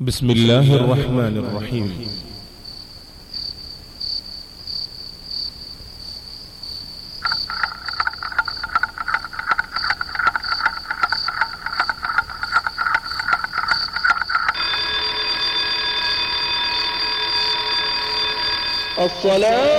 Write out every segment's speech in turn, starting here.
بسم الله الرحمن الرحيم. الصلاة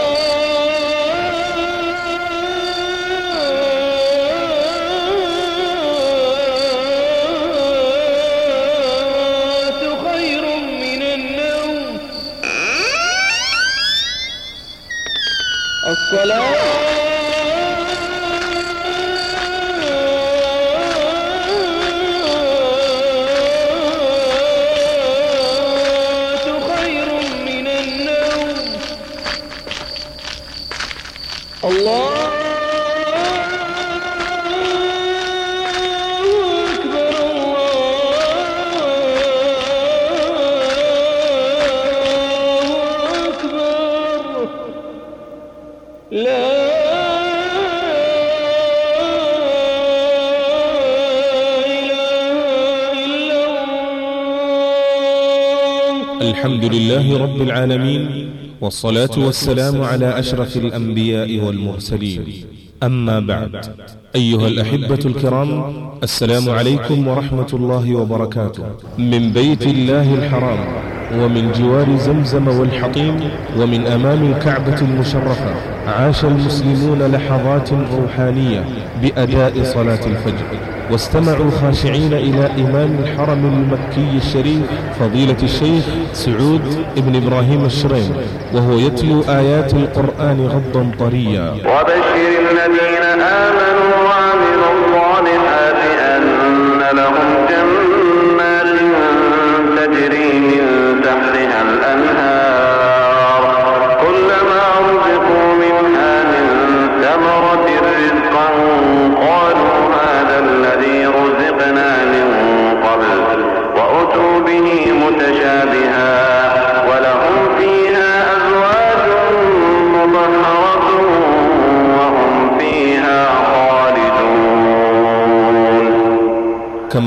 الحمد لله رب العالمين والصلاة والسلام على أشرف الأنبياء والمرسلين. أما بعد أيها الأحبة الكرام السلام عليكم ورحمة الله وبركاته. من بيت الله الحرام ومن جوار زمزم والحطيم ومن أمام الكعبة المشرفة عاش المسلمون لحظات روحانية بأداء صلاة الفجر. واستمعوا خاشعين إلى إمام الحرم المكي الشريف فضيلة الشيخ سعود ابن إبراهيم الشريم وهو يتلو آيات القرآن غضا طريا. وبشر الذين آمنوا وعملوا الصالحات أن لهم جنات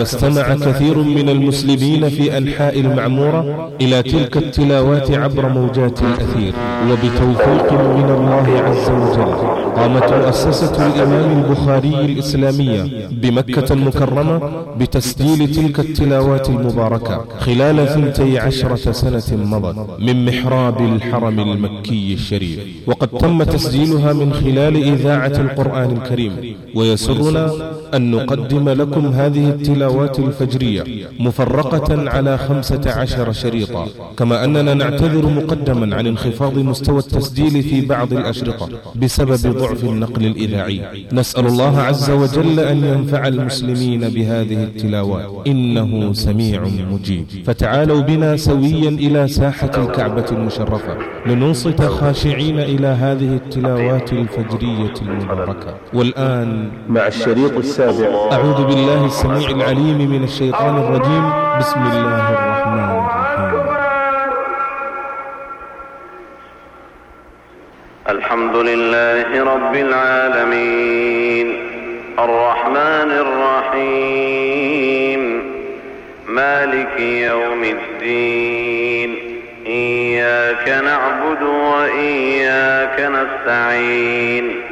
استمع كثير من المسلمين في أنحاء المعمورة إلى تلك التلاوات عبر موجات الأثير. وبتوفيق من الله عز وجل قامت مؤسسة الإمام البخاري الإسلامية بمكة المكرمة بتسجيل تلك التلاوات المباركة خلال ثنتي عشرة سنة مضت من محراب الحرم المكي الشريف. وقد تم تسجيلها من خلال إذاعة القرآن الكريم. ويسرنا أن نقدم لكم هذه التلاوات الفجرية مفرقة على خمسة عشر شريطا كما أننا نعتذر مقدما عن انخفاض مستوى التسجيل في بعض الأشرطة بسبب ضعف النقل الإذاعي. نسأل الله عز وجل أن ينفع المسلمين بهذه التلاوات. إنه سميع مجيب. فتعالوا بنا سويا إلى ساحة الكعبة المشرفة. لننصت خاشعين إلى هذه التلاوات الفجرية المباركة. والآن مع الشريط السابع. أعوذ بالله السميع العليم من الشيطان الرجيم. بسم الله الرحمن الرحيم. الحمد لله رب العالمين. الرحمن الرحيم. مالك يوم الدين. إياك نعبد وإياك نستعين.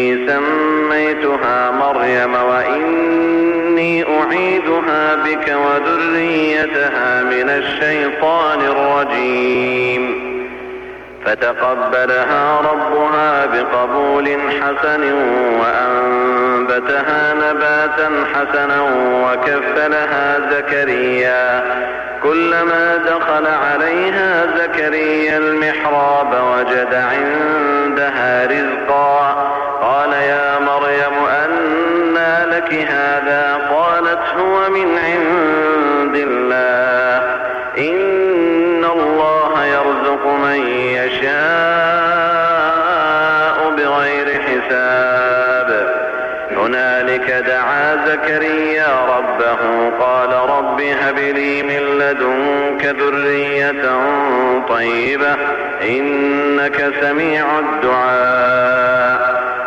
وإني سميتها مريم وإني أعيدها بك وذريتها من الشيطان الرجيم. فتقبلها ربها بقبول حسن وأنبتها نباتا حسنا وكفلها زكريا. كلما دخل عليها زكريا المحراب وجد عندها رزقا طيبة إنك سميع الدعاء.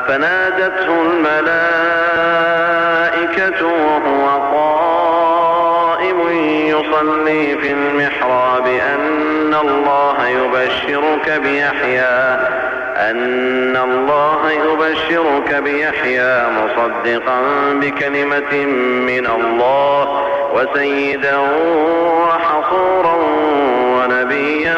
فنادته الملائكة وهو قائم يصلي في المحراب. أن الله يبشرك بيحيى أن الله يبشرك بيحيى مصدقا بكلمة من الله وسيدا وحصورا ونبيا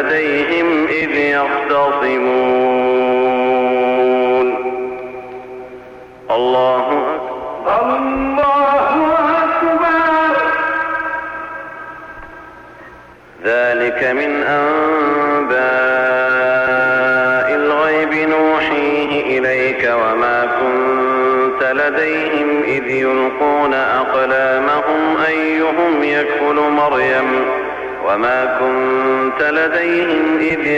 لديهم إذ يختصمون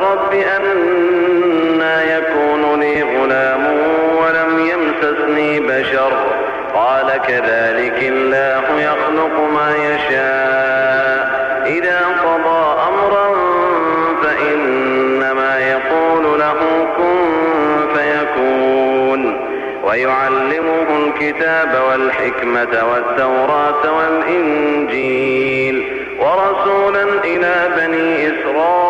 رب أنا يكون لي غلام ولم يمسسني بشر. قال كذلك الله يخلق ما يشاء. إذا قضى أمرا فإنما يقول له كن فيكون. ويعلمه الكتاب والحكمة والتوراة والإنجيل. ورسولا إلى بني إسرائيل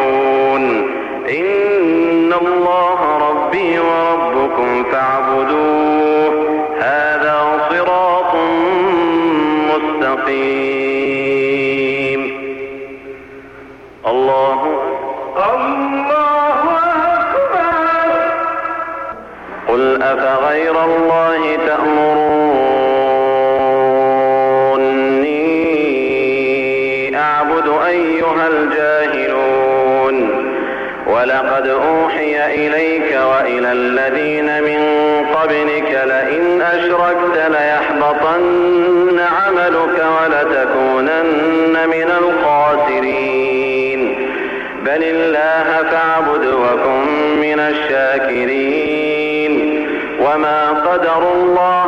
إن الله ربي وربكم فاعبدوه هذا صراط مستقيم الله الله أكبر قل أفغير الله ليحبطن عملك ولتكونن من الخاسرين. بل الله فاعبد وكن من الشاكرين. وما قدروا الله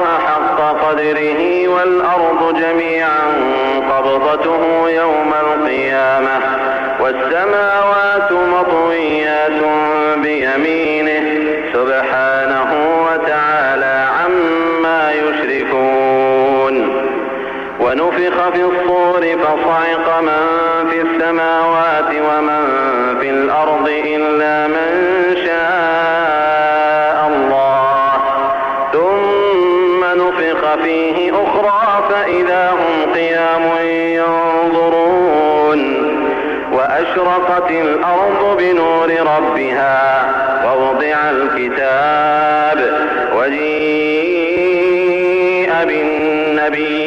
في الصور فصعق من في السماوات ومن في الأرض إلا من شاء الله. ثم نفخ فيه أخرى فإذا هم قيام ينظرون. وأشرقت الأرض بنور ربها ووضع الكتاب وجيء بالنبيين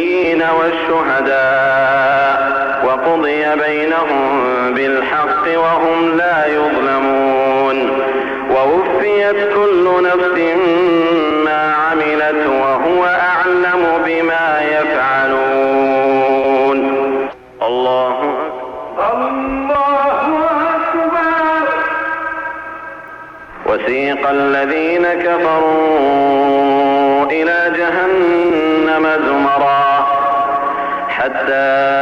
والشهداء وقضي بينهم بالحق وهم لا يظلمون ووفيت كل نفس ما عملت وهو أعلم بما يفعلون. الله أكبر. الله أكبر. وسيق الذين كفروا حتى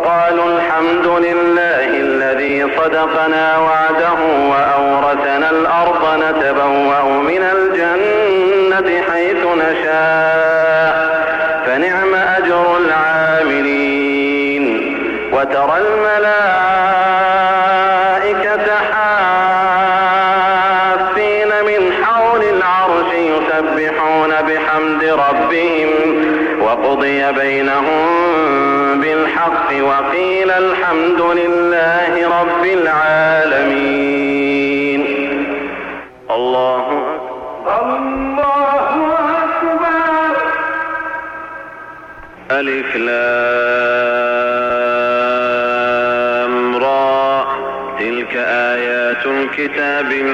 وقالوا الحمد لله الذي صدقنا وعده وأورثنا الأرض نتبوأ من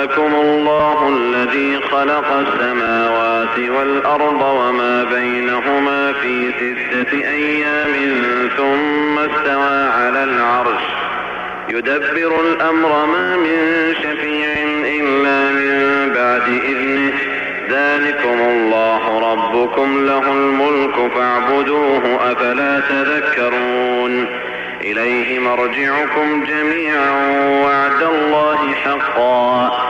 ربكم الله الذي خلق السماوات والأرض وما بينهما في ستة أيام ثم استوى على العرش يدبر الأمر ما من شفيع إلا من بعد إذنه ذلكم الله ربكم له الملك فاعبدوه أفلا تذكرون إليه مرجعكم جميعا وعد الله حقا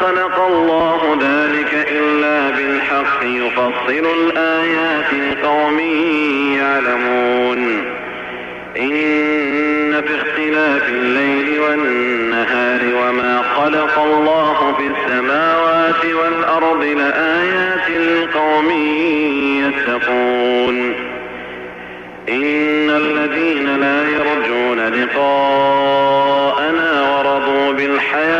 خلق الله ذلك إلا بالحق يفصل الآيات لقوم يعلمون. إن في اختلاف الليل والنهار وما خلق الله في السماوات والأرض لآيات لقوم يتقون. إن الذين لا يرجون لقاءنا ورضوا بالحياة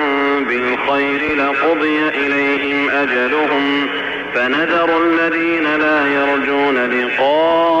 بالخير لقضي إليهم أجلهم فنذر الذين لا يرجون لقاءنا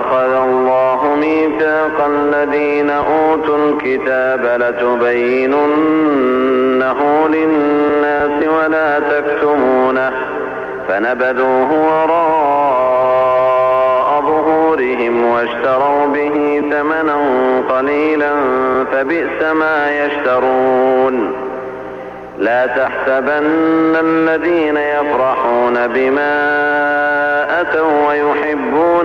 أخذ الله ميثاق الذين أوتوا الكتاب لتبيننه للناس ولا تكتمونه فنبذوه وراء ظهورهم واشتروا به ثمنا قليلا فبئس ما يشترون لا تحسبن الذين يفرحون بما أتوا ويحبون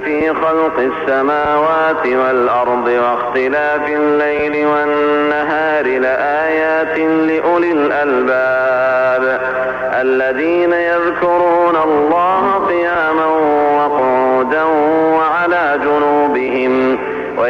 في خلق السماوات والأرض واختلاف الليل والنهار لآيات لأولي الألباب الذين يذكرون الله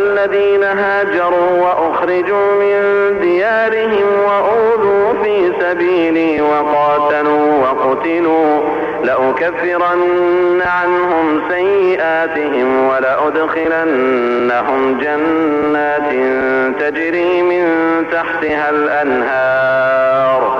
فالذين هاجروا وأخرجوا من ديارهم وأوذوا في سبيلي وقاتلوا وقتلوا لأكفرن عنهم سيئاتهم ولأدخلنهم جنات تجري من تحتها الأنهار.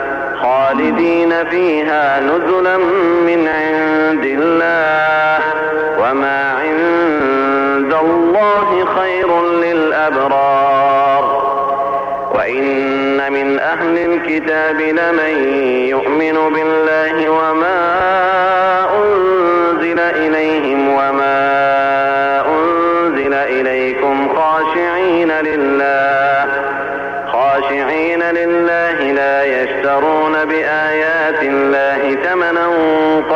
خالدين فيها نزلا من عند الله. وما عند الله خير للأبرار. وإن من أهل الكتاب لمن يؤمن بالله وما أنزل إليهم وما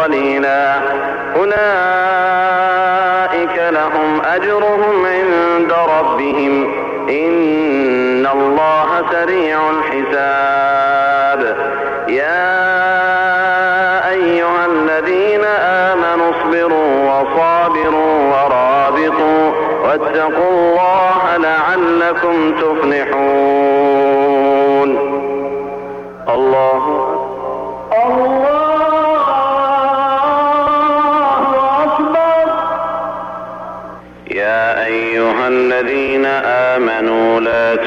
قليلا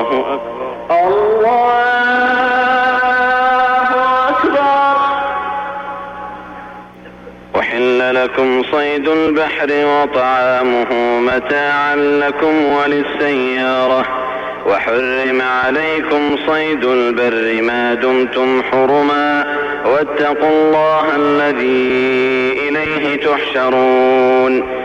الله أكبر. الله أكبر. أحل لكم صيد البحر وطعامه متاعا لكم وللسيارة. وحرم عليكم صيد البر ما دمتم حرما. واتقوا الله الذي إليه تحشرون.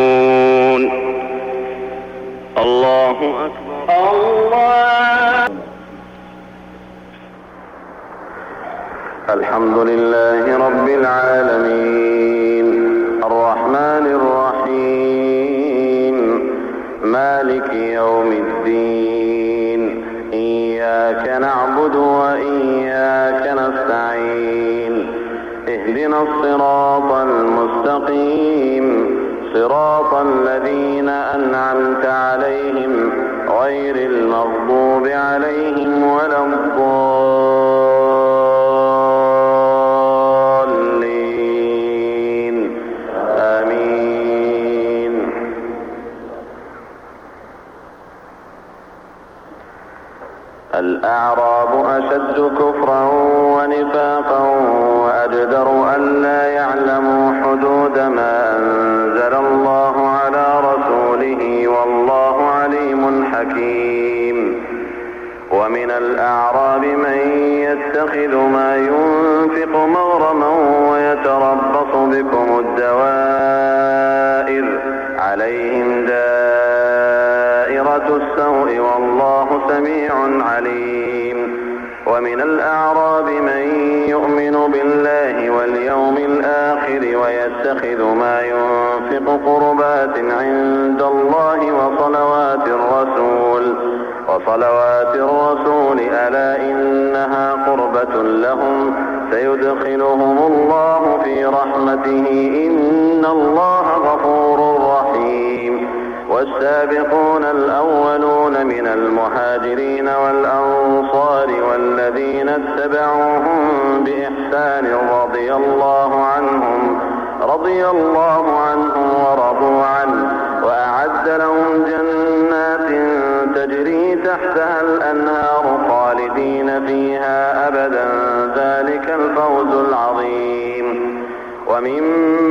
الله أكبر الله الحمد لله رب العالمين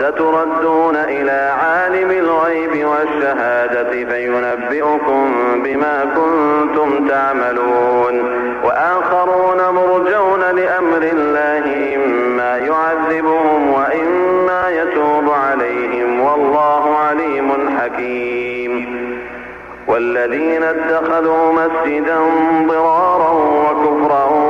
وستردون إلى عالم الغيب والشهادة فينبئكم بما كنتم تعملون. وآخرون مرجون لأمر الله إما يعذبهم وإما يتوب عليهم. والله عليم حكيم. والذين اتخذوا مسجدا ضرارا وكفرا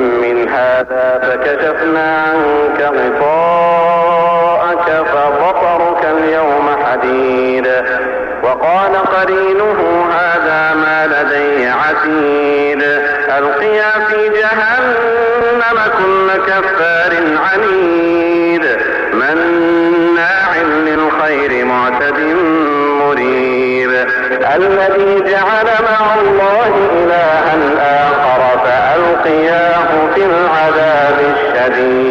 هذا فكشفنا عنك غطاءك فبصرك اليوم حديد. وقال قرينه هذا ما لدي عتيد. ألقيا في جهنم كل كفار عنيد. مناع للخير معتد مريب. الذي جعل مع الله إلها آخر فألقياه في العذاب الشديد.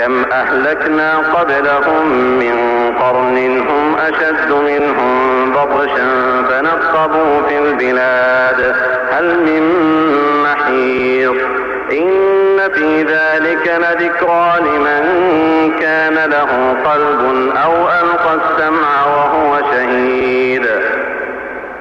وكم أهلكنا قبلهم من قرن هم أشد منهم بطشا فنقبوا في البلاد. هل من محيط إن في ذلك لذكرى لمن كان له قلب أو ألقى السمع وهو شهيد.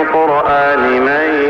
فذكر بالقرآن من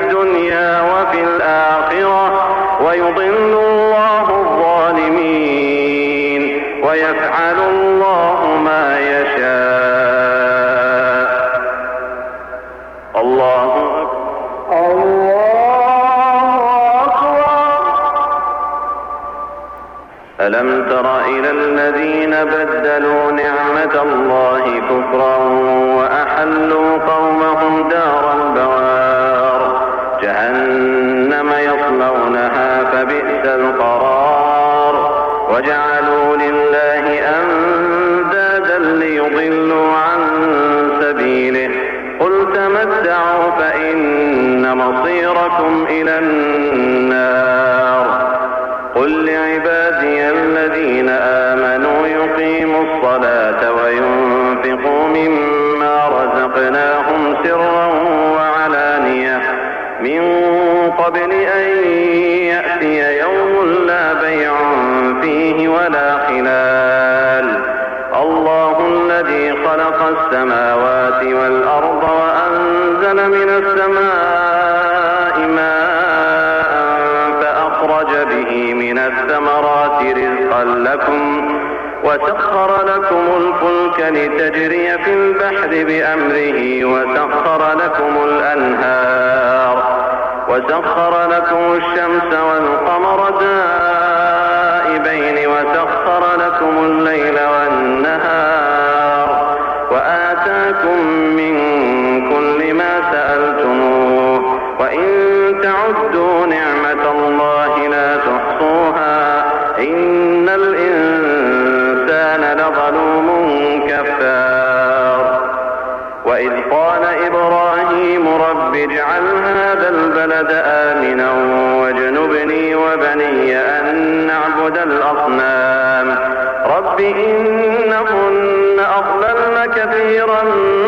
رب إنهن أضللن كثيرا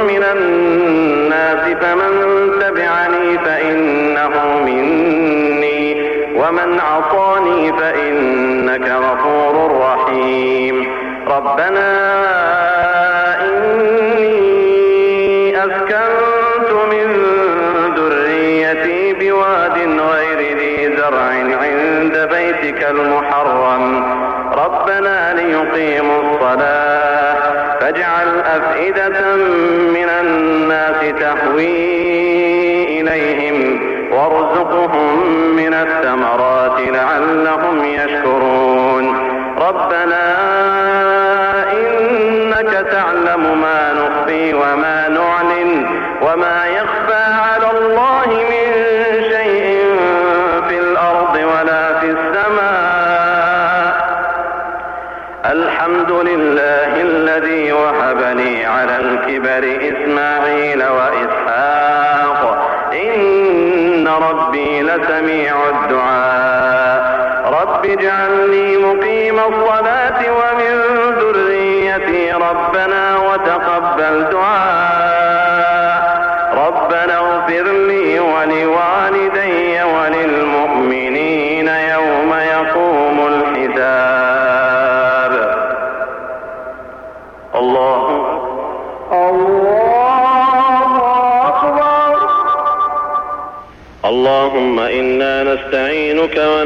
من الناس.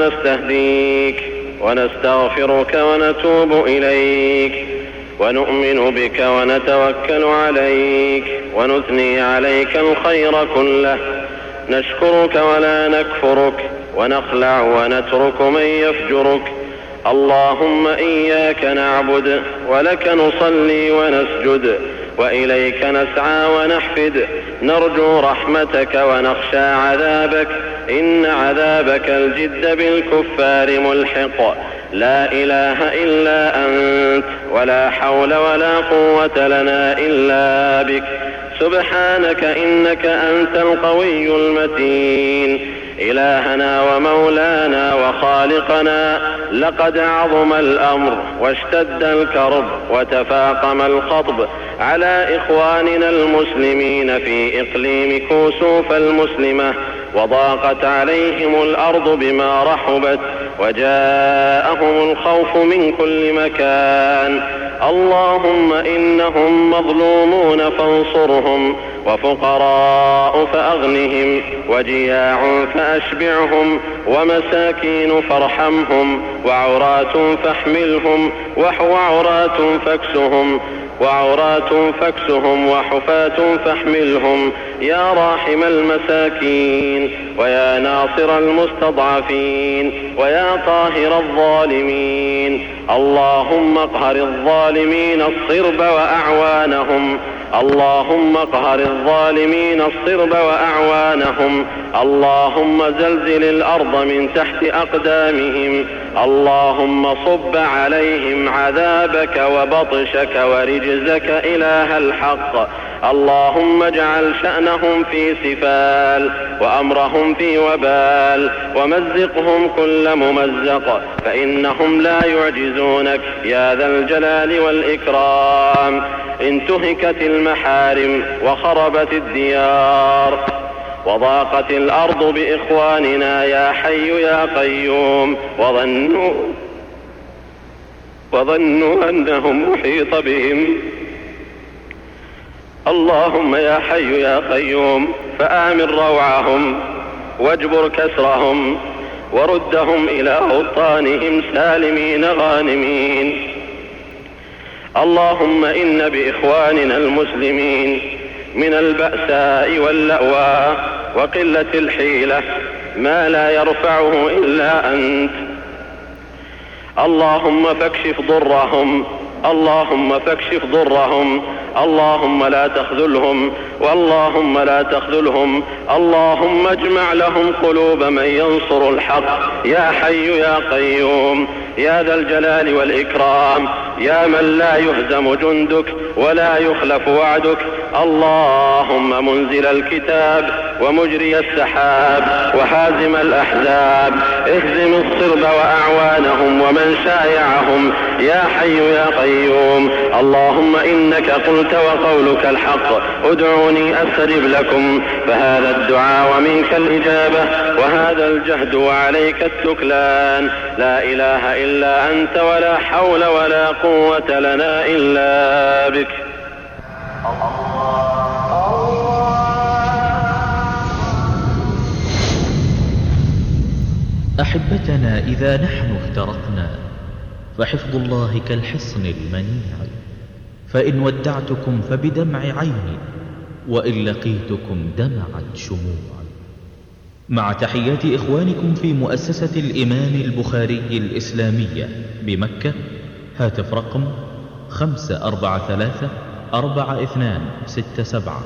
ونستهديك ونستغفرك ونتوب إليك ونؤمن بك ونتوكل عليك ونثني عليك الخير كله. نشكرك ولا نكفرك ونخلع ونترك من يفجرك. اللهم إياك نعبد ولك نصلي ونسجد وإليك نسعى ونحفد. نرجو رحمتك ونخشى عذابك إن عذابك الجد بالكفار ملحق. لا إله إلا أنت ولا حول ولا قوة لنا إلا بك. سبحانك إنك أنت القوي المتين. إلهنا ومولانا وخالقنا لقد عظم الأمر واشتد الكرب وتفاقم الخطب على إخواننا المسلمين في إقليم كوسوف المسلمة. وضاقت عليهم الأرض بما رحبت وجاءهم الخوف من كل مكان. اللهم إنهم مظلومون فانصرهم وفقراء فأغنهم وجياع فأشبعهم ومساكين فارحمهم وعورات فاحملهم وعورات فاكسهم وعورات فاكسهم وحفاة فاحملهم يا راحم المساكين ويا ناصر المستضعفين ويا قاهر الظالمين. اللهم اقهر الظالمين الصرب وأعوانهم. اللهم اقهر الظالمين الصرب وأعوانهم. اللهم زلزل الأرض من تحت أقدامهم. اللهم صب عليهم عذابك وبطشك ورجزك إله الحق. اللهم اجعل شأنهم في سفال وأمرهم في وبال ومزقهم كل ممزق فإنهم لا يعجزونك يا ذا الجلال والإكرام انتهكت المحارم وخربت الديار وضاقت الأرض بإخواننا يا حي يا قيوم وظنوا وظنوا أنهم محيط بهم اللهم يا حي يا قيوم فآمن روعهم واجبر كسرهم وردهم إلى أوطانهم سالمين غانمين. اللهم إن بإخواننا المسلمين من البأساء واللأواء وقلة الحيلة ما لا يرفعه إلا أنت. اللهم فاكشف ضرهم اللهم فاكشف ضرهم اللهم لا تخذلهم واللهم لا تخذلهم. اللهم اجمع لهم قلوب من ينصر الحق. يا حي يا قيوم. يا ذا الجلال والإكرام. يا من لا يهزم جندك ولا يخلف وعدك. اللهم منزل الكتاب ومجري السحاب وحازم الأحزاب. اهزم الصرب وأعوانهم ومن شايعهم. يا حي يا قيوم. اللهم إنك قلت وقولك الحق. ادعوني أستجب لكم فهذا الدعاء ومنك الإجابة وهذا الجهد وعليك التكلان. لا إله إلا أنت ولا حول ولا قوة لنا إلا بك. أحبتنا إذا نحن افترقنا فحفظ الله كالحصن المنيع. فإن ودعتكم فبدمع عيني. وإن لقيتكم دمعت شموع مع تحيات إخوانكم في مؤسسة الإمام البخاري الإسلامية بمكة هاتف رقم خمسة أربعة ثلاثة أربعة اثنان ستة سبعة.